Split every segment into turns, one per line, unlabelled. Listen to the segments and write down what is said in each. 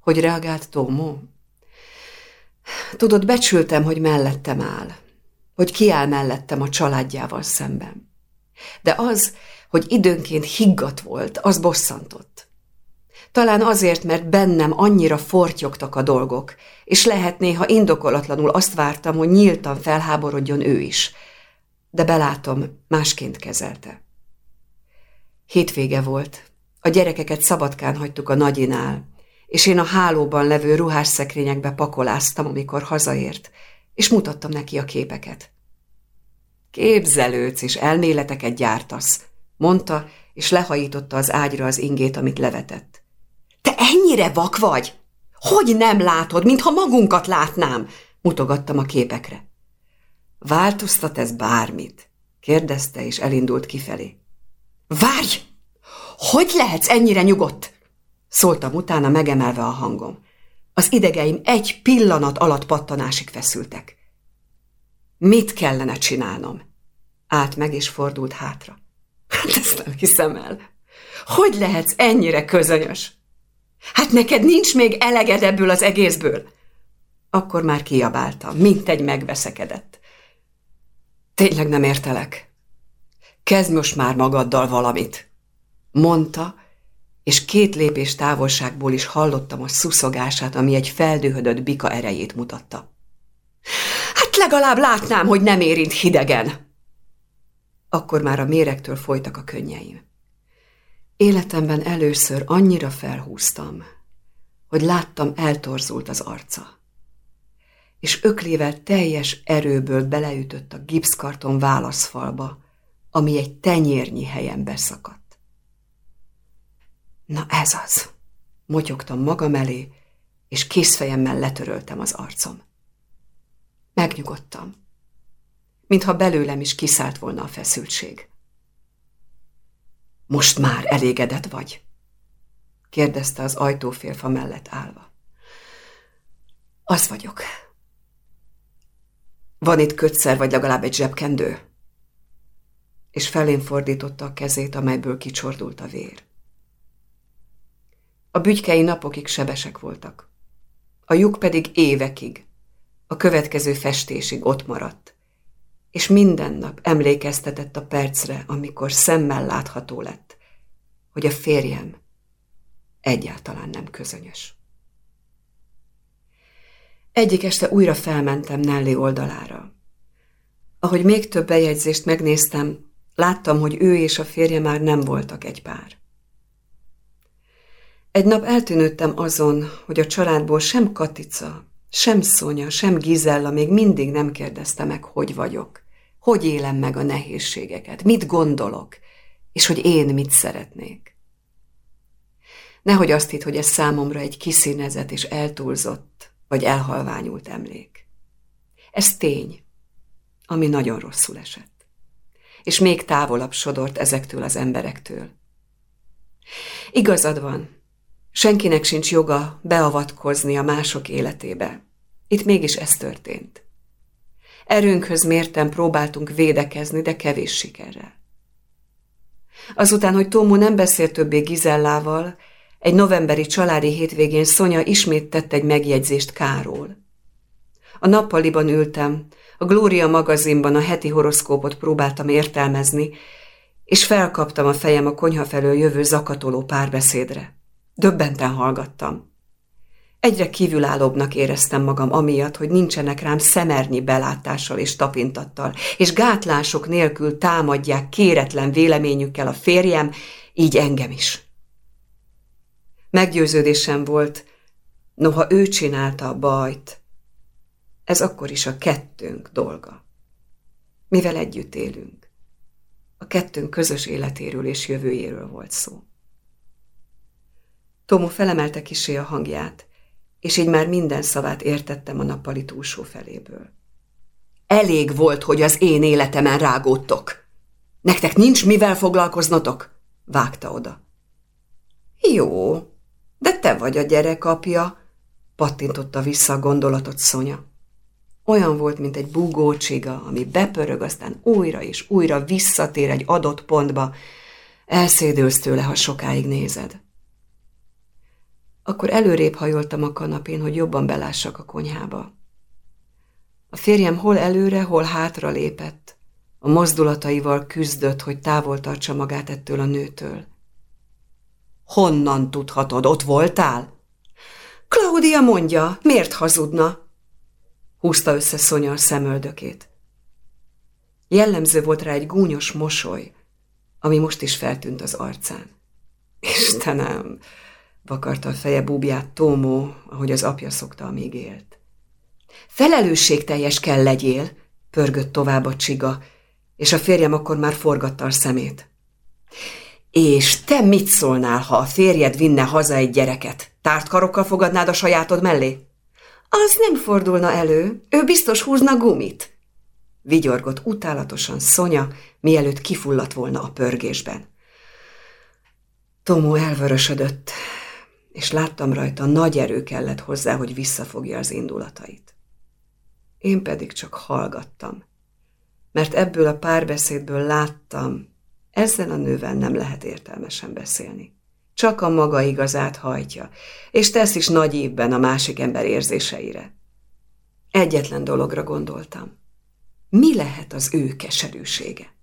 Hogy reagált Tómó? Tudod, becsültem, hogy mellettem áll, hogy kiáll mellettem a családjával szemben. De az, hogy időnként higgadt volt, az bosszantott. Talán azért, mert bennem annyira fortyogtak a dolgok, és lehet néha indokolatlanul azt vártam, hogy nyíltan felháborodjon ő is. De belátom, másként kezelte. Hétvége volt. A gyerekeket szabadkán hagytuk a nagyinál, és én a hálóban levő ruhásszekrényekbe pakoláztam, amikor hazaért, és mutattam neki a képeket. Képzelődsz és elméleteket gyártasz, mondta, és lehajította az ágyra az ingét, amit levetett. Te ennyire vak vagy? Hogy nem látod, mintha magunkat látnám? mutogattam a képekre. Változtat ez bármit? kérdezte, és elindult kifelé. Várj! Hogy lehetsz ennyire nyugodt? Szóltam utána megemelve a hangom. Az idegeim egy pillanat alatt pattanásig feszültek. Mit kellene csinálnom? Állt meg és fordult hátra. Hát ezt nem hiszem el. Hogy lehetsz ennyire közönyös? Hát neked nincs még eleged ebből az egészből. Akkor már kiabáltam, mint egy megveszekedett. Tényleg nem értelek. Kezd most már magaddal valamit, mondta, és két lépés távolságból is hallottam a szuszogását, ami egy feldühödött bika erejét mutatta. Hát legalább látnám, hogy nem érint hidegen. Akkor már a méregtől folytak a könnyeim. Életemben először annyira felhúztam, hogy láttam eltorzult az arca. És öklével teljes erőből beleütött a gipszkarton válaszfalba, ami egy tenyérnyi helyen beszakadt. Na ez az! Motyogtam magam elé, és készfejemmel letöröltem az arcom. Megnyugodtam, mintha belőlem is kiszállt volna a feszültség. Most már elégedett vagy? kérdezte az ajtófélfa mellett állva. Az vagyok. Van itt kötszer, vagy legalább egy zsebkendő? És felén fordította a kezét, amelyből kicsordult a vér. A bütykei napokig sebesek voltak. A lyuk pedig évekig, a következő festésig ott maradt, és minden nap emlékeztetett a percre, amikor szemmel látható lett, hogy a férjem egyáltalán nem közönyös. Egyik este újra felmentem Nelly oldalára. Ahogy még több bejegyzést megnéztem, láttam, hogy ő és a férje már nem voltak egy pár. Egy nap eltűnődtem azon, hogy a családból sem Katica, sem Szonya, sem Gizella még mindig nem kérdezte meg, hogy vagyok, hogy élem meg a nehézségeket, mit gondolok, és hogy én mit szeretnék. Nehogy azt hitt, hogy ez számomra egy kiszínezett és eltúlzott, vagy elhalványult emlék. Ez tény, ami nagyon rosszul esett, és még távolabb sodort ezektől az emberektől. Igazad van, senkinek sincs joga beavatkozni a mások életébe. Itt mégis ez történt. Erőnkhöz mérten próbáltunk védekezni, de kevés sikerrel. Azután, hogy Tomó nem beszélt többé Gizellával, egy novemberi családi hétvégén Szonya ismét tett egy megjegyzést Káról. A nappaliban ültem, a Glória magazinban a heti horoszkópot próbáltam értelmezni, és felkaptam a fejem a konyha felől jövő zakatoló párbeszédre. Döbbenten hallgattam. Egyre kívülállóbbnak éreztem magam amiatt, hogy nincsenek rám szemernyi belátással és tapintattal, és gátlások nélkül támadják kéretlen véleményükkel a férjem, így engem is. Meggyőződésem volt, noha ő csinálta a bajt, ez akkor is a kettőnk dolga. Mivel együtt élünk. A kettőnk közös életéről és jövőjéről volt szó. Tomo felemelte kisé a hangját, és így már minden szavát értettem a nappali túlsó feléből. Elég volt, hogy az én életemen rágódtok. Nektek nincs mivel foglalkoznotok? Vágta oda. Jó, de te vagy a gyerek apja, pattintotta vissza a gondolatot Szonya. Olyan volt, mint egy búgócsiga, ami bepörög, aztán újra és újra visszatér egy adott pontba. Elszédülsz tőle, ha sokáig nézed. Akkor előrébb hajoltam a kanapén, hogy jobban belássak a konyhába. A férjem hol előre, hol hátra lépett. A mozdulataival küzdött, hogy távol tartsa magát ettől a nőtől. Honnan tudhatod, ott voltál? Claudia mondja, miért hazudna? Húzta össze Szonya a szemöldökét. Jellemző volt rá egy gúnyos mosoly, ami most is feltűnt az arcán. Istenem, vakarta a feje búbját Tómó, ahogy az apja szokta, amíg élt. Felelősségteljes kell legyél, pörgött tovább a csiga, és a férjem akkor már forgatta a szemét. És te mit szólnál, ha a férjed vinne haza egy gyereket? Tárt karokkal fogadnád a sajátod mellé? Az nem fordulna elő, ő biztos húzna gumit. Vigyorgott utálatosan Szonya, mielőtt kifulladt volna a pörgésben. Tomó elvörösödött, és láttam rajta, nagy erő kellett hozzá, hogy visszafogja az indulatait. Én pedig csak hallgattam, mert ebből a párbeszédből láttam, ezzel a nővel nem lehet értelmesen beszélni. Csak a maga igazát hajtja, és tesz is nagy évben a másik ember érzéseire. Egyetlen dologra gondoltam. Mi lehet az ő keserűsége?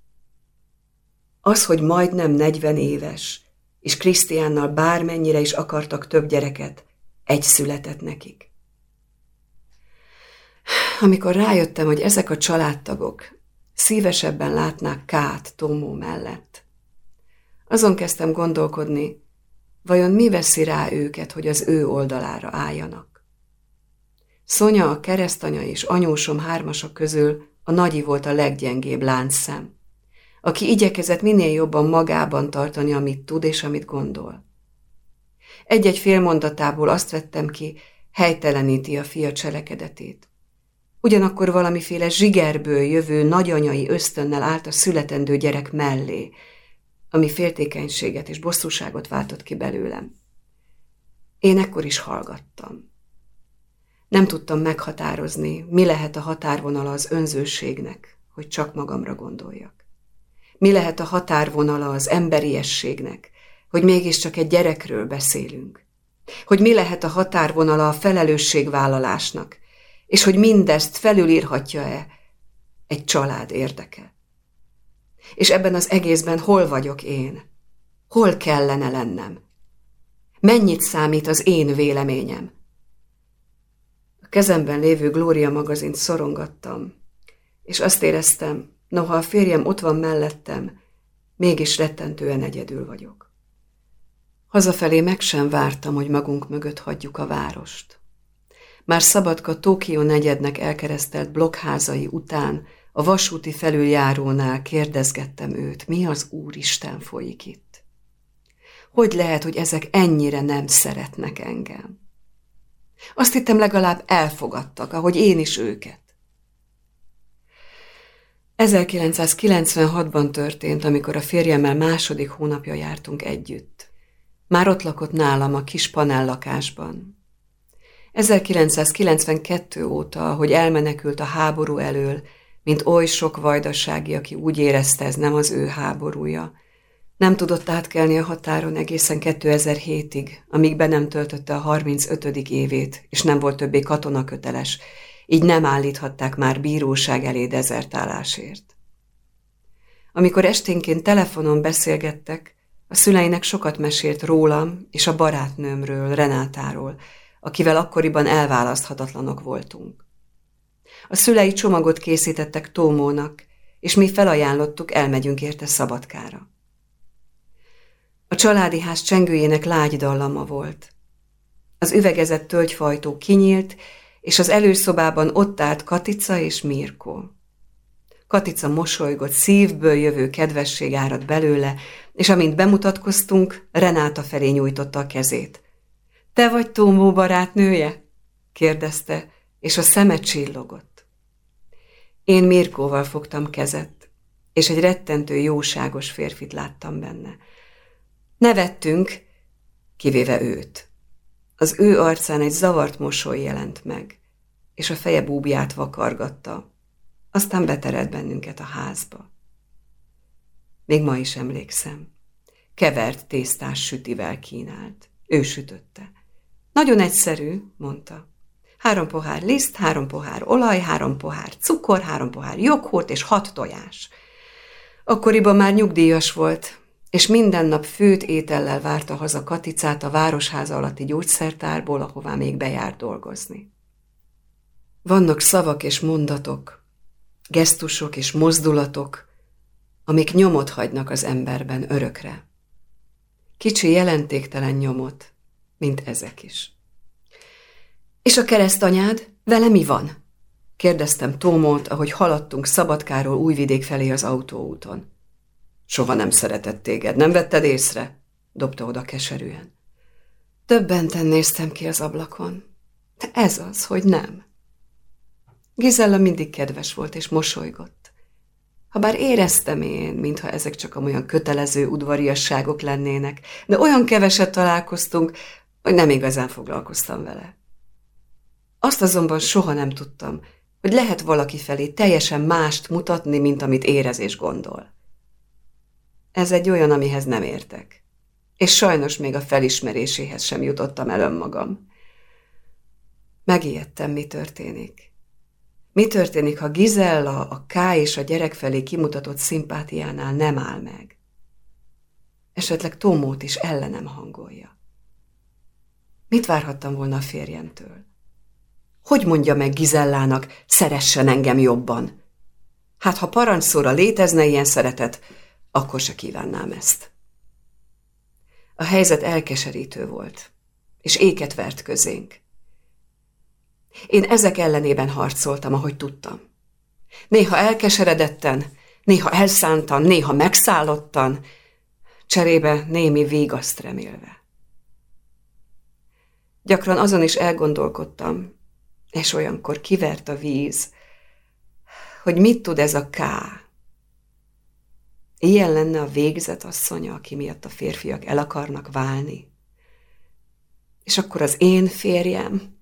Az, hogy majdnem negyven éves, és Krisztiánnal bármennyire is akartak több gyereket, egy született nekik. Amikor rájöttem, hogy ezek a családtagok szívesebben látnák Kát Tomó mellett, azon kezdtem gondolkodni, vajon mi veszi rá őket, hogy az ő oldalára álljanak. Szonya, a keresztanya és anyósom hármasak közül a nagyi volt a leggyengébb láncszem aki igyekezett minél jobban magában tartani, amit tud és amit gondol. Egy-egy fél mondatából azt vettem ki, helyteleníti a fia cselekedetét. Ugyanakkor valamiféle zsigerből jövő nagyanyai ösztönnel állt a születendő gyerek mellé, ami féltékenységet és bosszúságot váltott ki belőlem. Én ekkor is hallgattam. Nem tudtam meghatározni, mi lehet a határvonala az önzőségnek, hogy csak magamra gondoljak. Mi lehet a határvonala az emberiességnek, hogy mégiscsak egy gyerekről beszélünk? Hogy mi lehet a határvonala a felelősségvállalásnak, és hogy mindezt felülírhatja-e egy család érdeke? És ebben az egészben hol vagyok én? Hol kellene lennem? Mennyit számít az én véleményem? A kezemben lévő Glória magazint szorongattam, és azt éreztem, Noha a férjem ott van mellettem, mégis rettentően egyedül vagyok. Hazafelé meg sem vártam, hogy magunk mögött hagyjuk a várost. Már Szabadka Tókió negyednek elkeresztelt blokkházai után a vasúti felüljárónál kérdezgettem őt, mi az Úristen folyik itt. Hogy lehet, hogy ezek ennyire nem szeretnek engem? Azt hittem legalább elfogadtak, ahogy én is őket. 1996-ban történt, amikor a férjemmel második hónapja jártunk együtt. Már ott lakott nálam a kis panellakásban. 1992 óta, hogy elmenekült a háború elől, mint oly sok vajdasági, aki úgy érezte, ez nem az ő háborúja. Nem tudott átkelni a határon egészen 2007-ig, amíg be nem töltötte a 35. évét, és nem volt többé katonaköteles, így nem állíthatták már bíróság elé dezertálásért. Amikor esténként telefonon beszélgettek, a szüleinek sokat mesélt rólam és a barátnőmről, Renátáról, akivel akkoriban elválaszthatatlanok voltunk. A szülei csomagot készítettek Tómónak, és mi felajánlottuk, elmegyünk érte Szabadkára. A családi ház csengőjének lágy dallama volt. Az üvegezett tölgyfajtó kinyílt, és az előszobában ott állt Katica és Mirko. Katica mosolygott, szívből jövő kedvesség árad belőle, és amint bemutatkoztunk, Renáta felé nyújtotta a kezét. – Te vagy Tómó barátnője? – kérdezte, és a szeme csillogott. Én Mirkóval fogtam kezet, és egy rettentő jóságos férfit láttam benne. Nevettünk, kivéve őt. Az ő arcán egy zavart mosoly jelent meg, és a feje búbját vakargatta, aztán beterelt bennünket a házba. Még ma is emlékszem. Kevert tésztás sütivel kínált. Ő sütötte. Nagyon egyszerű, mondta. Három pohár liszt, három pohár olaj, három pohár cukor, három pohár joghurt és hat tojás. Akkoriban már nyugdíjas volt, és minden nap főt étellel várta haza Katicát a városháza alatti gyógyszertárból, ahová még bejárt dolgozni. Vannak szavak és mondatok, gesztusok és mozdulatok, amik nyomot hagynak az emberben örökre. Kicsi jelentéktelen nyomot, mint ezek is. És a keresztanyád, vele mi van? Kérdeztem Tómot, ahogy haladtunk Szabadkáról Újvidék felé az autóúton. Soha nem szeretett téged, nem vetted észre? Dobta oda keserűen. Többenten néztem ki az ablakon. De ez az, hogy nem. Gizella mindig kedves volt és mosolygott. Habár éreztem én, mintha ezek csak olyan kötelező udvariasságok lennének, de olyan keveset találkoztunk, hogy nem igazán foglalkoztam vele. Azt azonban soha nem tudtam, hogy lehet valaki felé teljesen mást mutatni, mint amit érez és gondol. Ez egy olyan, amihez nem értek. És sajnos még a felismeréséhez sem jutottam el önmagam. Megijedtem, mi történik. Mi történik, ha Gizella a K és a gyerek felé kimutatott szimpátiánál nem áll meg? Esetleg Tomót is ellenem hangolja. Mit várhattam volna a férjemtől? Hogy mondja meg Gizellának, szeressen engem jobban? Hát ha parancsszóra létezne ilyen szeretet, akkor se kívánnám ezt. A helyzet elkeserítő volt, és éket vert közénk. Én ezek ellenében harcoltam, ahogy tudtam. Néha elkeseredetten, néha elszántan, néha megszállottan, cserébe némi végaszt remélve. Gyakran azon is elgondolkodtam, és olyankor kivert a víz, hogy mit tud ez a ká, Ilyen lenne a végzet asszonya, aki miatt a férfiak el akarnak válni. És akkor az én férjem?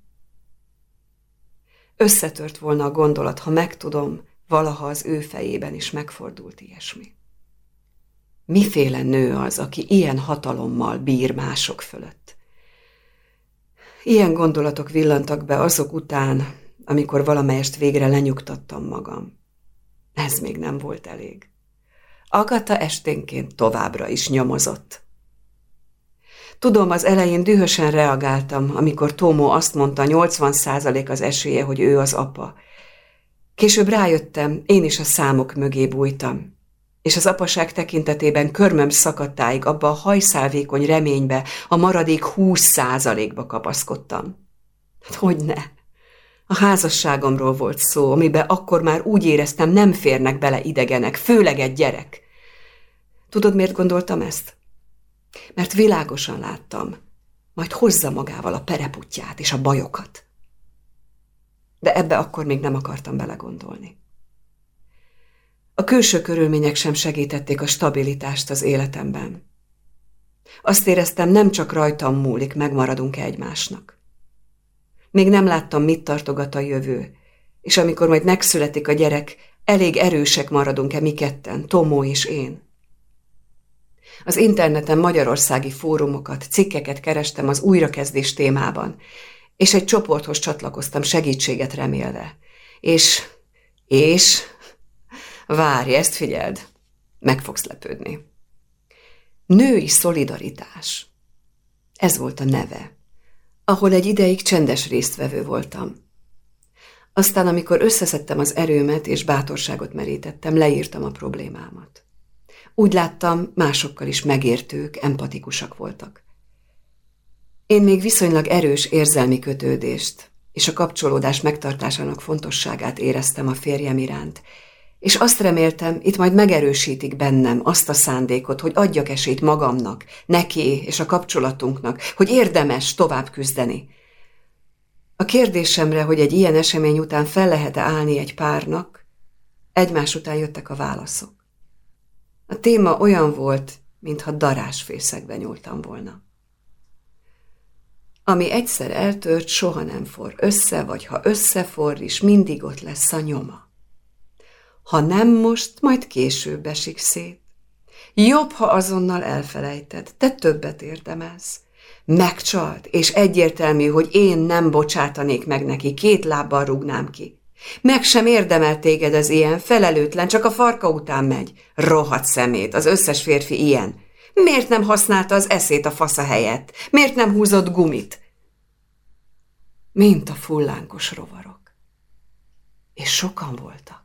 Összetört volna a gondolat, ha megtudom, valaha az ő fejében is megfordult ilyesmi. Miféle nő az, aki ilyen hatalommal bír mások fölött? Ilyen gondolatok villantak be azok után, amikor valamelyest végre lenyugtattam magam. Ez még nem volt elég. Agata esténként továbbra is nyomozott. Tudom, az elején dühösen reagáltam, amikor Tómó azt mondta, 80 százalék az esélye, hogy ő az apa. Később rájöttem, én is a számok mögé bújtam, és az apaság tekintetében körmöm szakadtáig abba a hajszálvékony reménybe, a maradék 20 százalékba kapaszkodtam. Hát hogy ne? A házasságomról volt szó, amiben akkor már úgy éreztem, nem férnek bele idegenek, főleg egy gyerek. Tudod, miért gondoltam ezt? Mert világosan láttam, majd hozza magával a pereputját és a bajokat. De ebbe akkor még nem akartam belegondolni. A külső körülmények sem segítették a stabilitást az életemben. Azt éreztem, nem csak rajtam múlik, megmaradunk -e egymásnak. Még nem láttam, mit tartogat a jövő, és amikor majd megszületik a gyerek, elég erősek maradunk-e mi ketten, Tomó és én. Az interneten magyarországi fórumokat, cikkeket kerestem az újrakezdés témában, és egy csoporthoz csatlakoztam segítséget remélve. És, és, várj, ezt figyeld, meg fogsz lepődni. Női szolidaritás. Ez volt a neve, ahol egy ideig csendes résztvevő voltam. Aztán, amikor összeszedtem az erőmet és bátorságot merítettem, leírtam a problémámat. Úgy láttam, másokkal is megértők, empatikusak voltak. Én még viszonylag erős érzelmi kötődést és a kapcsolódás megtartásának fontosságát éreztem a férjem iránt, és azt reméltem, itt majd megerősítik bennem azt a szándékot, hogy adjak esélyt magamnak, neki és a kapcsolatunknak, hogy érdemes tovább küzdeni. A kérdésemre, hogy egy ilyen esemény után fel lehet-e állni egy párnak, egymás után jöttek a válaszok. A téma olyan volt, mintha darásfészekbe nyúltam volna. Ami egyszer eltört, soha nem for össze, vagy ha összefor is, mindig ott lesz a nyoma. Ha nem most, majd később esik szét. Jobb, ha azonnal elfelejted, te többet érdemelsz. Megcsalt, és egyértelmű, hogy én nem bocsátanék meg neki, két lábbal rúgnám ki. Meg sem érdemel téged az ilyen, felelőtlen, csak a farka után megy. Rohadt szemét, az összes férfi ilyen. Miért nem használta az eszét a fasza helyett? Miért nem húzott gumit? Mint a fullánkos rovarok. És sokan voltak.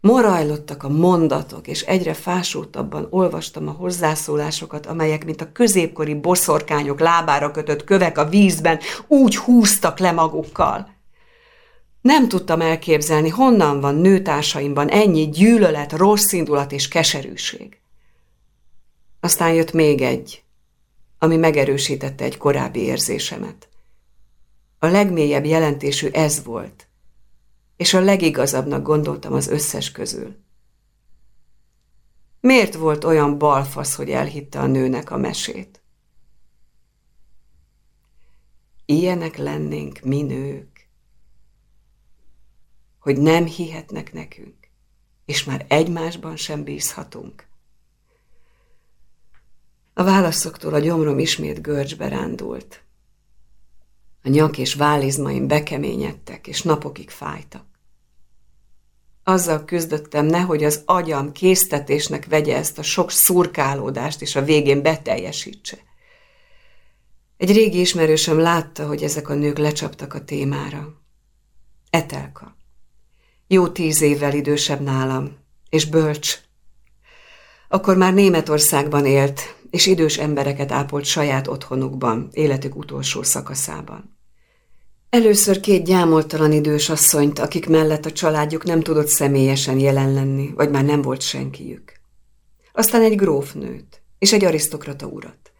Morajlottak a mondatok, és egyre fásultabban olvastam a hozzászólásokat, amelyek, mint a középkori boszorkányok lábára kötött kövek a vízben, úgy húztak le magukkal. Nem tudtam elképzelni, honnan van nőtársaimban ennyi gyűlölet, rossz indulat és keserűség. Aztán jött még egy, ami megerősítette egy korábbi érzésemet. A legmélyebb jelentésű ez volt, és a legigazabbnak gondoltam az összes közül. Miért volt olyan balfasz, hogy elhitte a nőnek a mesét? Ilyenek lennénk mi nők, hogy nem hihetnek nekünk, és már egymásban sem bízhatunk. A válaszoktól a gyomrom ismét görcsbe rándult. A nyak és válizmaim bekeményedtek, és napokig fájtak. Azzal küzdöttem, nehogy az agyam késztetésnek vegye ezt a sok szurkálódást, és a végén beteljesítse. Egy régi ismerősöm látta, hogy ezek a nők lecsaptak a témára. Etelka. Jó tíz évvel idősebb nálam, és bölcs. Akkor már Németországban élt, és idős embereket ápolt saját otthonukban, életük utolsó szakaszában. Először két gyámoltalan idős asszonyt, akik mellett a családjuk nem tudott személyesen jelen lenni, vagy már nem volt senkiük. Aztán egy grófnőt, és egy arisztokrata urat.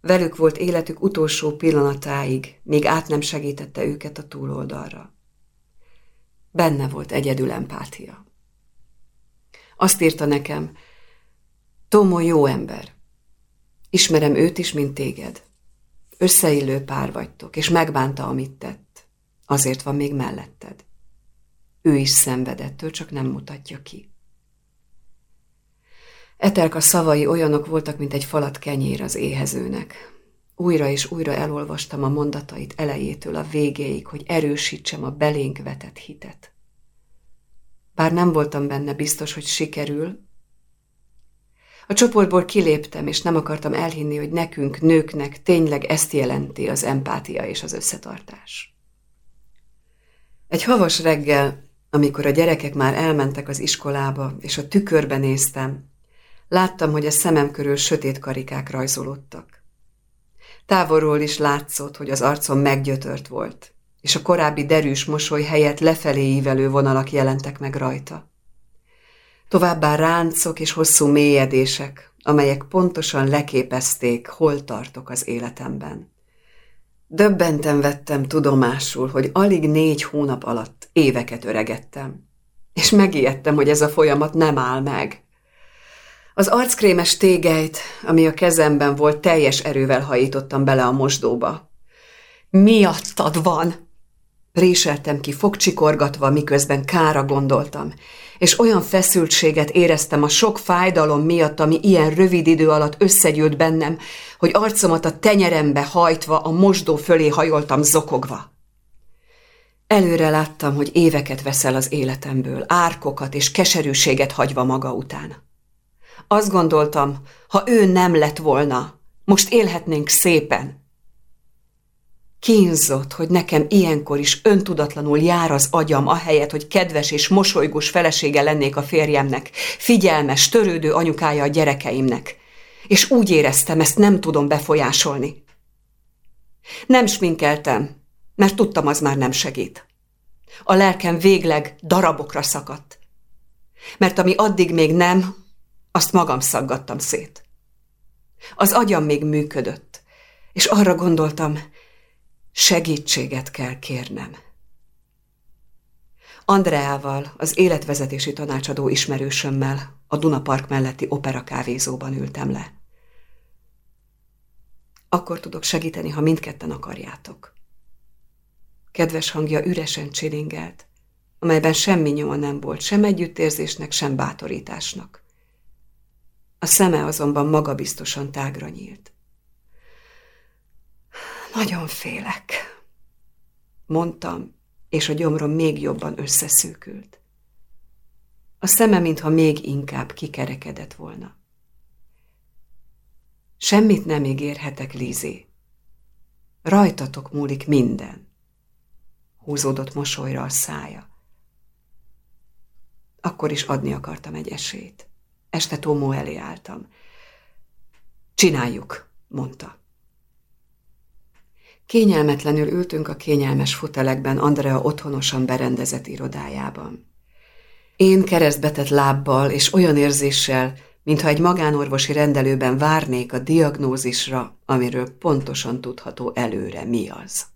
Velük volt életük utolsó pillanatáig, míg át nem segítette őket a túloldalra. Benne volt egyedül empátia. Azt írta nekem, Tomo jó ember. Ismerem őt is, mint téged. Összeillő pár vagytok, és megbánta, amit tett. Azért van még melletted. Ő is szenvedettől, csak nem mutatja ki. Etelka szavai olyanok voltak, mint egy falat kenyér az éhezőnek. Újra és újra elolvastam a mondatait elejétől a végéig, hogy erősítsem a belénk vetett hitet. Bár nem voltam benne biztos, hogy sikerül, a csoportból kiléptem, és nem akartam elhinni, hogy nekünk, nőknek tényleg ezt jelenti az empátia és az összetartás. Egy havas reggel, amikor a gyerekek már elmentek az iskolába, és a tükörbe néztem, láttam, hogy a szemem körül sötét karikák rajzolódtak. Távolról is látszott, hogy az arcom meggyötört volt, és a korábbi derűs mosoly helyett lefelé ívelő vonalak jelentek meg rajta. Továbbá ráncok és hosszú mélyedések, amelyek pontosan leképezték, hol tartok az életemben. Döbbenten vettem tudomásul, hogy alig négy hónap alatt éveket öregettem, és megijedtem, hogy ez a folyamat nem áll meg. Az arckrémes tégelyt, ami a kezemben volt, teljes erővel hajítottam bele a mosdóba. Miattad van! Réseltem ki fogcsikorgatva, miközben kára gondoltam, és olyan feszültséget éreztem a sok fájdalom miatt, ami ilyen rövid idő alatt összegyűlt bennem, hogy arcomat a tenyerembe hajtva a mosdó fölé hajoltam zokogva. Előre láttam, hogy éveket veszel az életemből, árkokat és keserűséget hagyva maga után. Azt gondoltam, ha ő nem lett volna, most élhetnénk szépen, Kínzott, hogy nekem ilyenkor is öntudatlanul jár az agyam, ahelyett, hogy kedves és mosolygós felesége lennék a férjemnek, figyelmes, törődő anyukája a gyerekeimnek. És úgy éreztem, ezt nem tudom befolyásolni. Nem sminkeltem, mert tudtam, az már nem segít. A lelkem végleg darabokra szakadt. Mert ami addig még nem, azt magam szaggattam szét. Az agyam még működött, és arra gondoltam, Segítséget kell kérnem. Andreával, az életvezetési tanácsadó ismerősömmel a Dunapark melletti opera kávézóban ültem le. Akkor tudok segíteni, ha mindketten akarjátok. Kedves hangja üresen csilingelt, amelyben semmi nyoma nem volt, sem együttérzésnek, sem bátorításnak. A szeme azonban magabiztosan tágra nyílt. Nagyon félek, mondtam, és a gyomrom még jobban összeszűkült. A szeme, mintha még inkább kikerekedett volna. Semmit nem ígérhetek, Lizé. Rajtatok múlik minden. Húzódott mosolyra a szája. Akkor is adni akartam egy esélyt. Este Tomó elé álltam. Csináljuk, mondta. Kényelmetlenül ültünk a kényelmes fotelekben Andrea otthonosan berendezett irodájában. Én keresztbetett lábbal és olyan érzéssel, mintha egy magánorvosi rendelőben várnék a diagnózisra, amiről pontosan tudható előre mi az.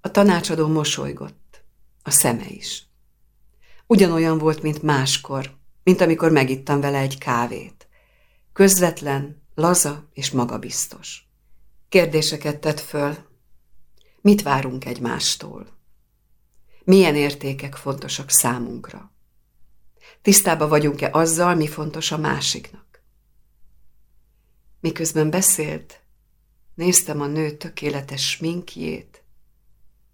A tanácsadó mosolygott, a szeme is. Ugyanolyan volt, mint máskor, mint amikor megittam vele egy kávét. Közvetlen, laza és magabiztos. Kérdéseket tett föl. Mit várunk egymástól? Milyen értékek fontosak számunkra? Tisztába vagyunk-e azzal, mi fontos a másiknak? Miközben beszélt, néztem a nő tökéletes sminkjét,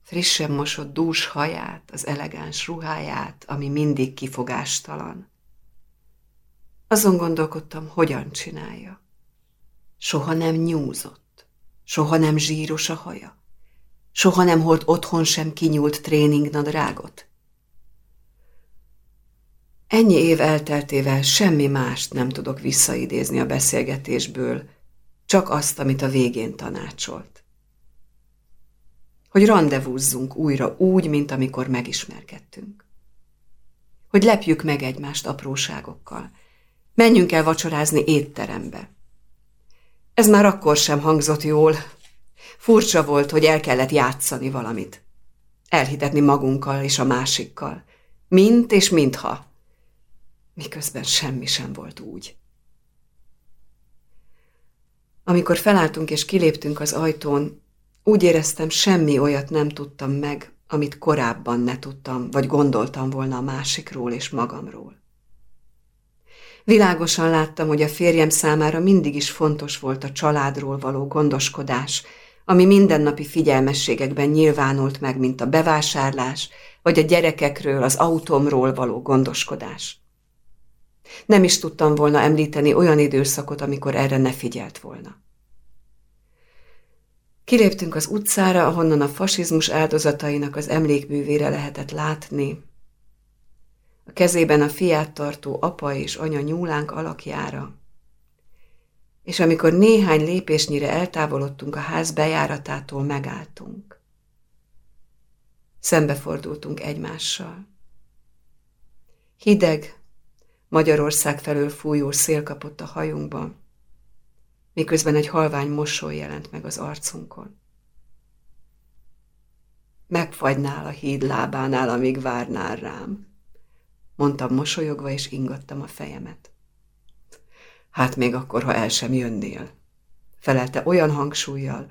frissen mosott dús haját, az elegáns ruháját, ami mindig kifogástalan. Azon gondolkodtam, hogyan csinálja. Soha nem nyúzott, soha nem zsíros a haja, soha nem holt otthon sem kinyúlt tréningnadrágot. Ennyi év elteltével semmi mást nem tudok visszaidézni a beszélgetésből, csak azt, amit a végén tanácsolt. Hogy randevúzzunk újra úgy, mint amikor megismerkedtünk. Hogy lepjük meg egymást apróságokkal. Menjünk el vacsorázni étterembe. Ez már akkor sem hangzott jól. Furcsa volt, hogy el kellett játszani valamit. Elhitetni magunkkal és a másikkal. Mint és mintha miközben semmi sem volt úgy. Amikor felálltunk és kiléptünk az ajtón, úgy éreztem, semmi olyat nem tudtam meg, amit korábban ne tudtam, vagy gondoltam volna a másikról és magamról. Világosan láttam, hogy a férjem számára mindig is fontos volt a családról való gondoskodás, ami mindennapi figyelmességekben nyilvánult meg, mint a bevásárlás, vagy a gyerekekről, az autómról való gondoskodás. Nem is tudtam volna említeni olyan időszakot, amikor erre ne figyelt volna. Kiléptünk az utcára, ahonnan a fasizmus áldozatainak az emlékművére lehetett látni. A kezében a fiát tartó apa és anya nyúlánk alakjára. És amikor néhány lépésnyire eltávolodtunk a ház bejáratától, megálltunk. Szembefordultunk egymással. Hideg, Magyarország felől fújó szél kapott a hajunkba, miközben egy halvány mosoly jelent meg az arcunkon. Megfagynál a híd lábánál, amíg várnál rám, mondtam mosolyogva, és ingattam a fejemet. Hát még akkor, ha el sem jönnél, felelte olyan hangsúlyjal,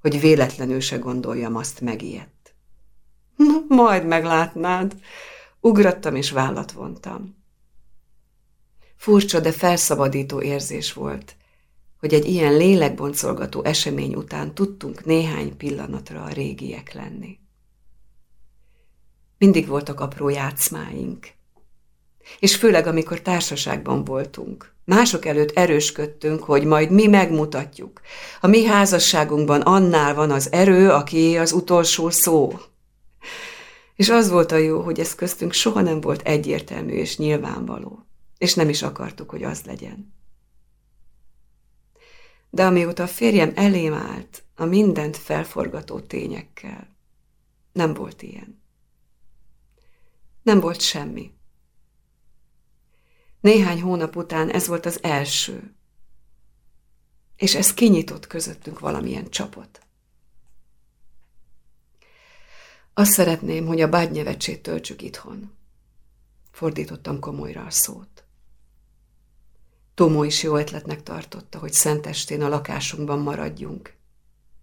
hogy véletlenül se gondoljam, azt megijedt. Majd meglátnád. Ugrattam és vállat vontam. Furcsa, de felszabadító érzés volt, hogy egy ilyen lélekboncolgató esemény után tudtunk néhány pillanatra a régiek lenni. Mindig voltak apró játszmáink, és főleg amikor társaságban voltunk. Mások előtt erősködtünk, hogy majd mi megmutatjuk. A mi házasságunkban annál van az erő, aki az utolsó szó. És az volt a jó, hogy ez köztünk soha nem volt egyértelmű és nyilvánvaló és nem is akartuk, hogy az legyen. De amióta a férjem elém állt a mindent felforgató tényekkel, nem volt ilyen. Nem volt semmi. Néhány hónap után ez volt az első, és ez kinyitott közöttünk valamilyen csapot. Azt szeretném, hogy a bádnyevecsét töltsük itthon. Fordítottam komolyra a szót. Tomó is jó ötletnek tartotta, hogy szentestén a lakásunkban maradjunk,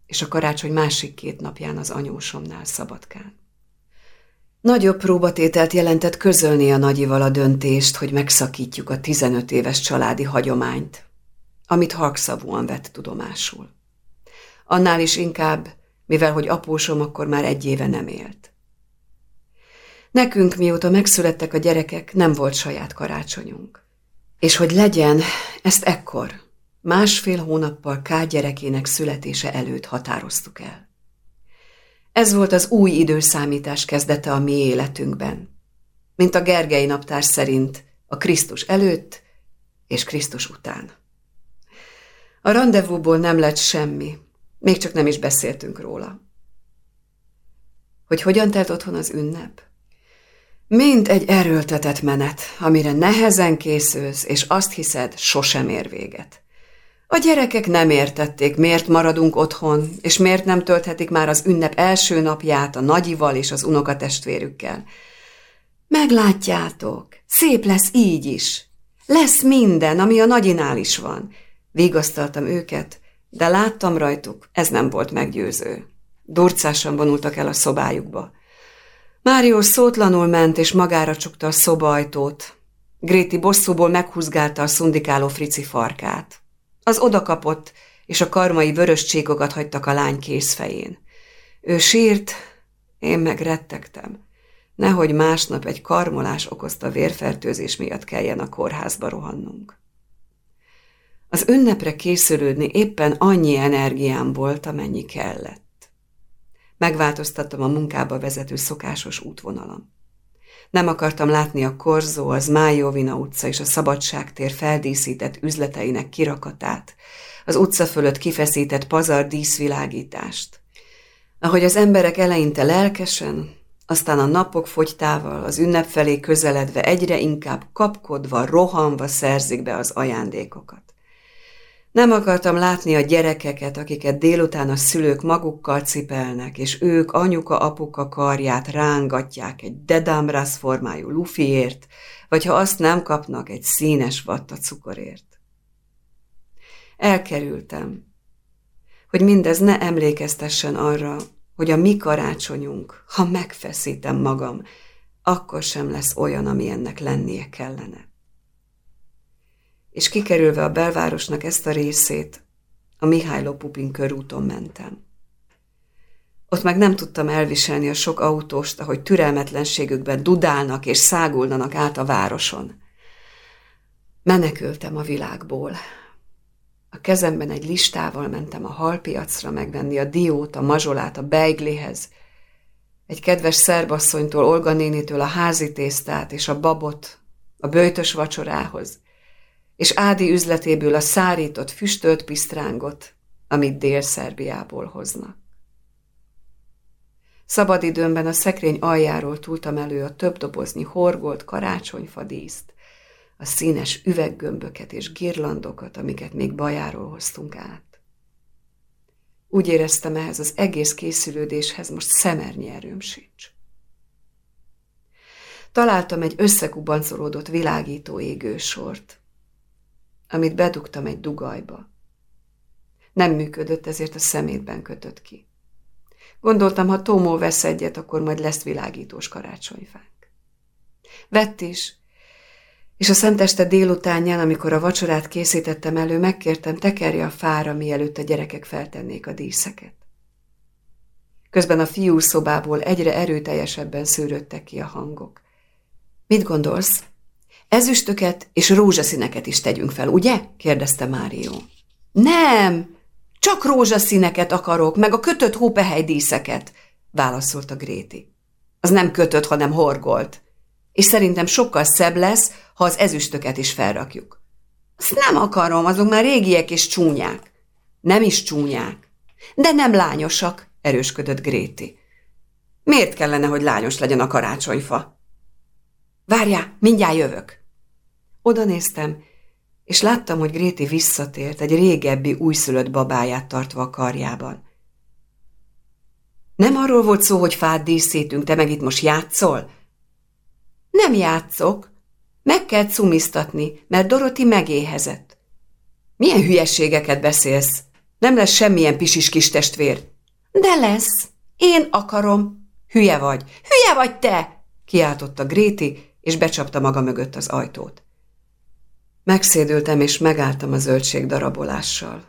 és a karácsony másik két napján az anyósomnál Szabadkán. Nagyobb próbatételt jelentett közölni a nagyival a döntést, hogy megszakítjuk a 15 éves családi hagyományt, amit halkszavúan vett tudomásul. Annál is inkább, mivel hogy apósom akkor már egy éve nem élt. Nekünk, mióta megszülettek a gyerekek, nem volt saját karácsonyunk. És hogy legyen, ezt ekkor, másfél hónappal K gyerekének születése előtt határoztuk el. Ez volt az új időszámítás kezdete a mi életünkben, mint a Gergely naptár szerint a Krisztus előtt és Krisztus után. A rendezvúból nem lett semmi, még csak nem is beszéltünk róla. Hogy hogyan telt otthon az ünnep? Mint egy erőltetett menet, amire nehezen készülsz, és azt hiszed, sosem ér véget. A gyerekek nem értették, miért maradunk otthon, és miért nem tölthetik már az ünnep első napját a nagyival és az unokatestvérükkel. Meglátjátok, szép lesz így is. Lesz minden, ami a nagyinál is van. Vigasztaltam őket, de láttam rajtuk, ez nem volt meggyőző. Durcásan vonultak el a szobájukba. Mário szótlanul ment, és magára csukta a szobajtót. Gréti bosszúból meghúzgálta a szundikáló frici farkát. Az odakapott, és a karmai vörös csíkokat hagytak a lány készfején. Ő sírt, én meg rettegtem. Nehogy másnap egy karmolás okozta vérfertőzés miatt kelljen a kórházba rohannunk. Az ünnepre készülődni éppen annyi energiám volt, amennyi kellett. Megváltoztattam a munkába vezető szokásos útvonalam. Nem akartam látni a Korzó, az Májóvina utca és a Szabadságtér feldíszített üzleteinek kirakatát, az utca fölött kifeszített pazar díszvilágítást. Ahogy az emberek eleinte lelkesen, aztán a napok fogytával, az ünnep felé közeledve egyre inkább kapkodva, rohanva szerzik be az ajándékokat. Nem akartam látni a gyerekeket, akiket délután a szülők magukkal cipelnek, és ők anyuka-apuka karját rángatják egy dedámrász formájú lufiért, vagy ha azt nem kapnak, egy színes vatta cukorért. Elkerültem, hogy mindez ne emlékeztessen arra, hogy a mi karácsonyunk, ha megfeszítem magam, akkor sem lesz olyan, ami ennek lennie kellene és kikerülve a belvárosnak ezt a részét, a Mihályló Pupin körúton mentem. Ott meg nem tudtam elviselni a sok autóst, ahogy türelmetlenségükben dudálnak és száguldanak át a városon. Menekültem a világból. A kezemben egy listával mentem a halpiacra megvenni a diót, a mazsolát, a beiglihez, egy kedves szerbasszonytól, Olga nénitől a házi tésztát és a babot, a bőtös vacsorához, és Ádi üzletéből a szárított, füstölt pisztrángot, amit Dél-Szerbiából hoznak. Szabadidőmben a szekrény aljáról túltam elő a több dobozni horgolt karácsonyfa díszt, a színes üveggömböket és girlandokat, amiket még bajáról hoztunk át. Úgy éreztem ehhez az egész készülődéshez most szemernyi erőm sincs. Találtam egy összekubancolódott világító égősort, amit bedugtam egy dugajba. Nem működött, ezért a szemétben kötött ki. Gondoltam, ha Tomó vesz egyet, akkor majd lesz világítós karácsonyfánk. Vett is, és a szenteste délutánján, amikor a vacsorát készítettem elő, megkértem, tekerje a fára, mielőtt a gyerekek feltennék a díszeket. Közben a fiú szobából egyre erőteljesebben szűrődtek ki a hangok. Mit gondolsz? Ezüstöket és rózsaszíneket is tegyünk fel, ugye? kérdezte Márió. Nem, csak rózsaszíneket akarok, meg a kötött hópehely díszeket, válaszolta Gréti. Az nem kötött, hanem horgolt. És szerintem sokkal szebb lesz, ha az ezüstöket is felrakjuk. Azt nem akarom, azok már régiek és csúnyák. Nem is csúnyák. De nem lányosak, erősködött Gréti. Miért kellene, hogy lányos legyen a karácsonyfa? Várjál, mindjárt jövök. Oda néztem, és láttam, hogy Gréti visszatért, egy régebbi újszülött babáját tartva a karjában. Nem arról volt szó, hogy fát díszítünk, te meg itt most játszol? Nem játszok. Meg kell cumiztatni, mert Doroti megéhezett. Milyen hülyeségeket beszélsz? Nem lesz semmilyen pisis kis testvér. De lesz. Én akarom. Hülye vagy. Hülye vagy te! kiáltotta Gréti, és becsapta maga mögött az ajtót. Megszédültem, és megálltam a zöldség darabolással.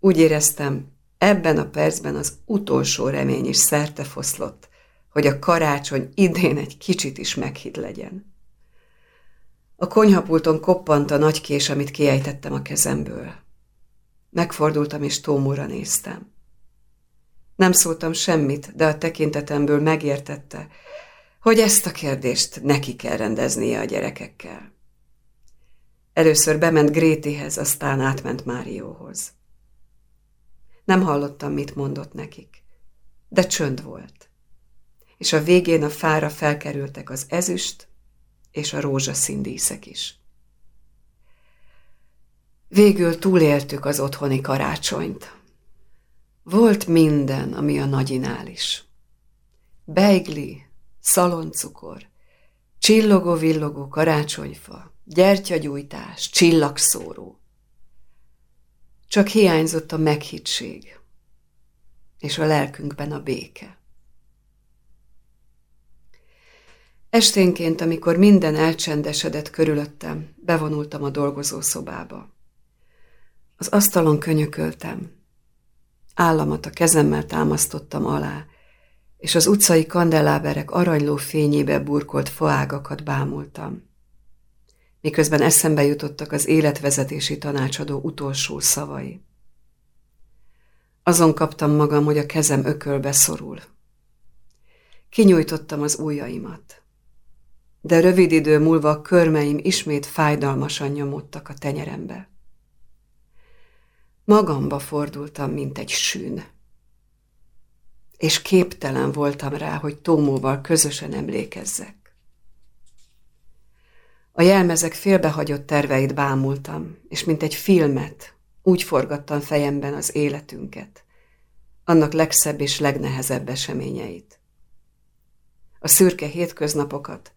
Úgy éreztem, Ebben a percben az utolsó remény is szerte foszlott, hogy a karácsony idén egy kicsit is meghitt legyen. A konyhapulton koppant a nagy kés, amit kiejtettem a kezemből. Megfordultam és Tómúra néztem. Nem szóltam semmit, de a tekintetemből megértette, hogy ezt a kérdést neki kell rendeznie a gyerekekkel. Először bement Grétihez, aztán átment Márióhoz. Nem hallottam, mit mondott nekik, de csönd volt. És a végén a fára felkerültek az ezüst és a rózsaszín díszek is. Végül túléltük az otthoni karácsonyt. Volt minden, ami a nagyinál is. Beigli, szaloncukor, csillogó-villogó karácsonyfa, gyertyagyújtás, csillagszóró. Csak hiányzott a meghittség, és a lelkünkben a béke. Esténként, amikor minden elcsendesedett körülöttem, bevonultam a dolgozószobába. Az asztalon könyököltem. Államat a kezemmel támasztottam alá, és az utcai kandeláberek aranyló fényébe burkolt foágakat bámultam. Miközben eszembe jutottak az életvezetési tanácsadó utolsó szavai. Azon kaptam magam, hogy a kezem ökölbe szorul. Kinyújtottam az ujjaimat, de rövid idő múlva a körmeim ismét fájdalmasan nyomódtak a tenyerembe. Magamba fordultam, mint egy sűn. És képtelen voltam rá, hogy Tómóval közösen emlékezzek. A jelmezek félbehagyott terveit bámultam, és mint egy filmet, úgy forgattam fejemben az életünket, annak legszebb és legnehezebb eseményeit. A szürke hétköznapokat,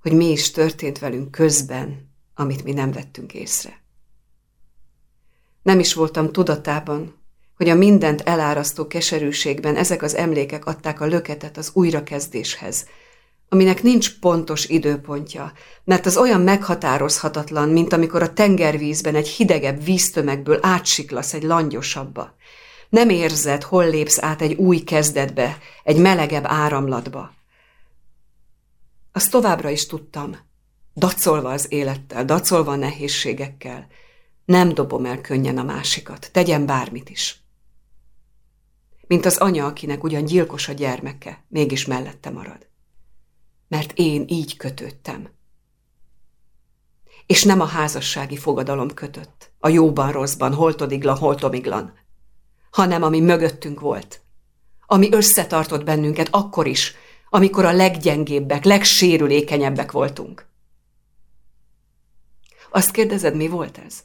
hogy mi is történt velünk közben, amit mi nem vettünk észre. Nem is voltam tudatában, hogy a mindent elárasztó keserűségben ezek az emlékek adták a löketet az újrakezdéshez, aminek nincs pontos időpontja, mert az olyan meghatározhatatlan, mint amikor a tengervízben egy hidegebb víztömegből átsiklasz egy langyosabbba. Nem érzed, hol lépsz át egy új kezdetbe, egy melegebb áramlatba. Azt továbbra is tudtam, dacolva az élettel, dacolva a nehézségekkel, nem dobom el könnyen a másikat, tegyen bármit is. Mint az anya, akinek ugyan gyilkos a gyermeke, mégis mellette marad. Mert én így kötöttem. És nem a házassági fogadalom kötött, a jóban, rosszban, holtodiglan, holtomiglan, hanem ami mögöttünk volt, ami összetartott bennünket akkor is, amikor a leggyengébbek, legsérülékenyebbek voltunk. Azt kérdezed, mi volt ez?